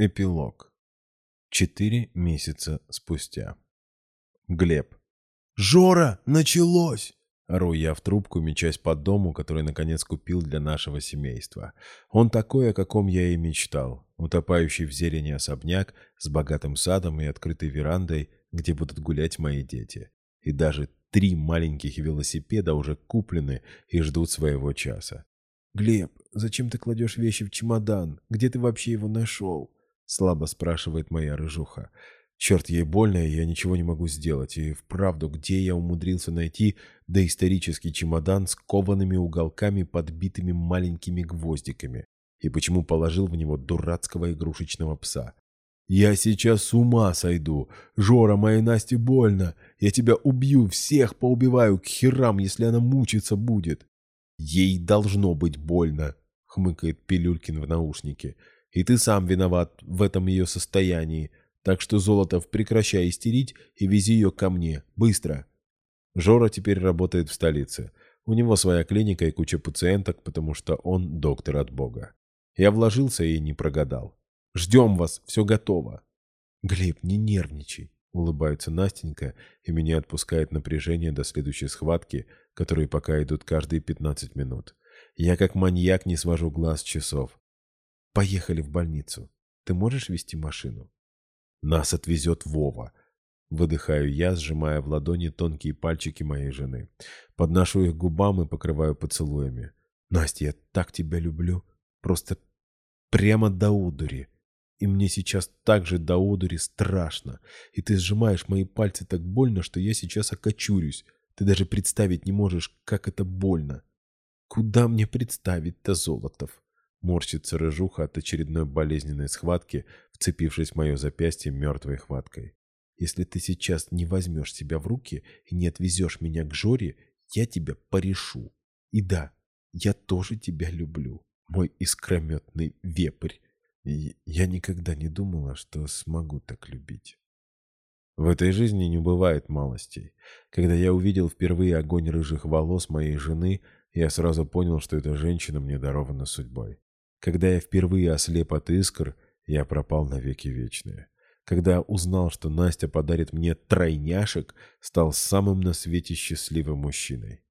Эпилог. Четыре месяца спустя. Глеб. «Жора, началось!» Ору я в трубку, мечась по дому, который наконец купил для нашего семейства. Он такой, о каком я и мечтал. Утопающий в зелени особняк с богатым садом и открытой верандой, где будут гулять мои дети. И даже три маленьких велосипеда уже куплены и ждут своего часа. «Глеб, зачем ты кладешь вещи в чемодан? Где ты вообще его нашел?» Слабо спрашивает моя рыжуха. Черт, ей больно, и я ничего не могу сделать. И вправду, где я умудрился найти доисторический чемодан с коваными уголками, подбитыми маленькими гвоздиками? И почему положил в него дурацкого игрушечного пса? «Я сейчас с ума сойду! Жора, моей Насте больно! Я тебя убью, всех поубиваю к херам, если она мучиться будет!» «Ей должно быть больно!» — хмыкает Пилюлькин в наушнике. И ты сам виноват в этом ее состоянии. Так что, Золотов, прекращай истерить и вези ее ко мне. Быстро. Жора теперь работает в столице. У него своя клиника и куча пациенток, потому что он доктор от Бога. Я вложился и не прогадал. Ждем вас, все готово. Глеб, не нервничай. Улыбается Настенька, и меня отпускает напряжение до следующей схватки, которые пока идут каждые 15 минут. Я как маньяк не свожу глаз часов. Поехали в больницу. Ты можешь вести машину? Нас отвезет Вова. Выдыхаю я, сжимая в ладони тонкие пальчики моей жены. Подношу их губам и покрываю поцелуями. Настя, я так тебя люблю. Просто прямо до удури. И мне сейчас так же до удури страшно. И ты сжимаешь мои пальцы так больно, что я сейчас окочурюсь. Ты даже представить не можешь, как это больно. Куда мне представить-то, Золотов? Морщится рыжуха от очередной болезненной схватки, вцепившись в мое запястье мертвой хваткой. «Если ты сейчас не возьмешь себя в руки и не отвезешь меня к Жоре, я тебя порешу. И да, я тоже тебя люблю, мой искрометный вепрь. И я никогда не думала, что смогу так любить». В этой жизни не бывает малостей. Когда я увидел впервые огонь рыжих волос моей жены, я сразу понял, что эта женщина мне дарована судьбой. Когда я впервые ослеп от искр, я пропал навеки вечные. Когда узнал, что Настя подарит мне тройняшек, стал самым на свете счастливым мужчиной.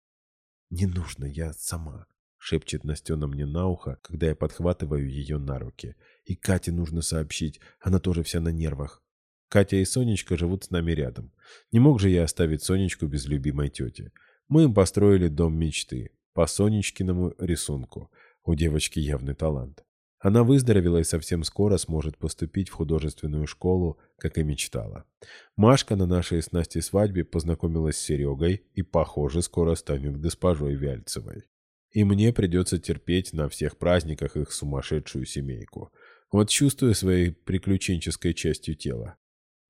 «Не нужно, я сама», — шепчет Настена мне на ухо, когда я подхватываю ее на руки. «И Кате нужно сообщить, она тоже вся на нервах». Катя и Сонечка живут с нами рядом. Не мог же я оставить Сонечку без любимой тети. Мы им построили дом мечты, по Сонечкиному рисунку — у девочки явный талант. Она выздоровела и совсем скоро сможет поступить в художественную школу, как и мечтала. Машка на нашей с Настей свадьбе познакомилась с Серегой и, похоже, скоро станет госпожой Вяльцевой. И мне придется терпеть на всех праздниках их сумасшедшую семейку. Вот чувствую своей приключенческой частью тела.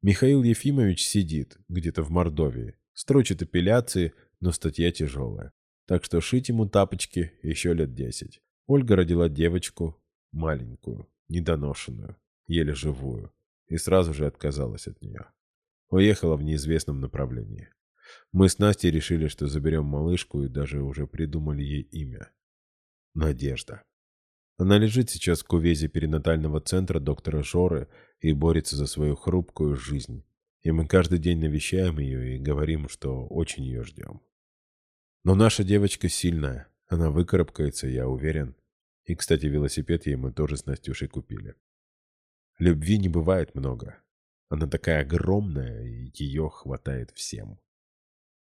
Михаил Ефимович сидит где-то в Мордовии, строчит апелляции, но статья тяжелая. Так что шить ему тапочки еще лет десять. Ольга родила девочку, маленькую, недоношенную, еле живую, и сразу же отказалась от нее. Уехала в неизвестном направлении. Мы с Настей решили, что заберем малышку и даже уже придумали ей имя. Надежда. Она лежит сейчас в кувезе перинатального центра доктора Жоры и борется за свою хрупкую жизнь. И мы каждый день навещаем ее и говорим, что очень ее ждем. Но наша девочка сильная, она выкарабкается, я уверен. И, кстати, велосипед ей мы тоже с Настюшей купили. Любви не бывает много. Она такая огромная, и ее хватает всем.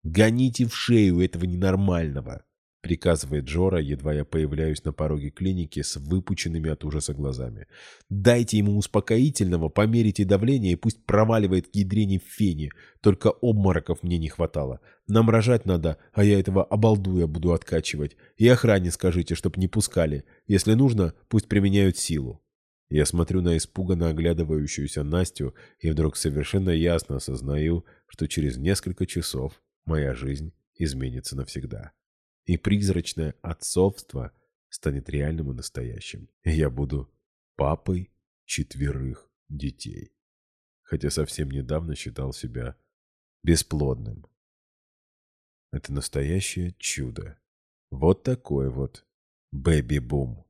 «Гоните в шею этого ненормального!» Приказывает Джора, едва я появляюсь на пороге клиники с выпученными от ужаса глазами. «Дайте ему успокоительного, померите давление и пусть проваливает к ядрене в фене. Только обмороков мне не хватало. Нам рожать надо, а я этого обалдуя буду откачивать. И охране скажите, чтоб не пускали. Если нужно, пусть применяют силу». Я смотрю на испуганно оглядывающуюся Настю и вдруг совершенно ясно осознаю, что через несколько часов моя жизнь изменится навсегда и призрачное отцовство станет реальным и настоящим. Я буду папой четверых детей. Хотя совсем недавно считал себя бесплодным. Это настоящее чудо. Вот такой вот бэби-бум.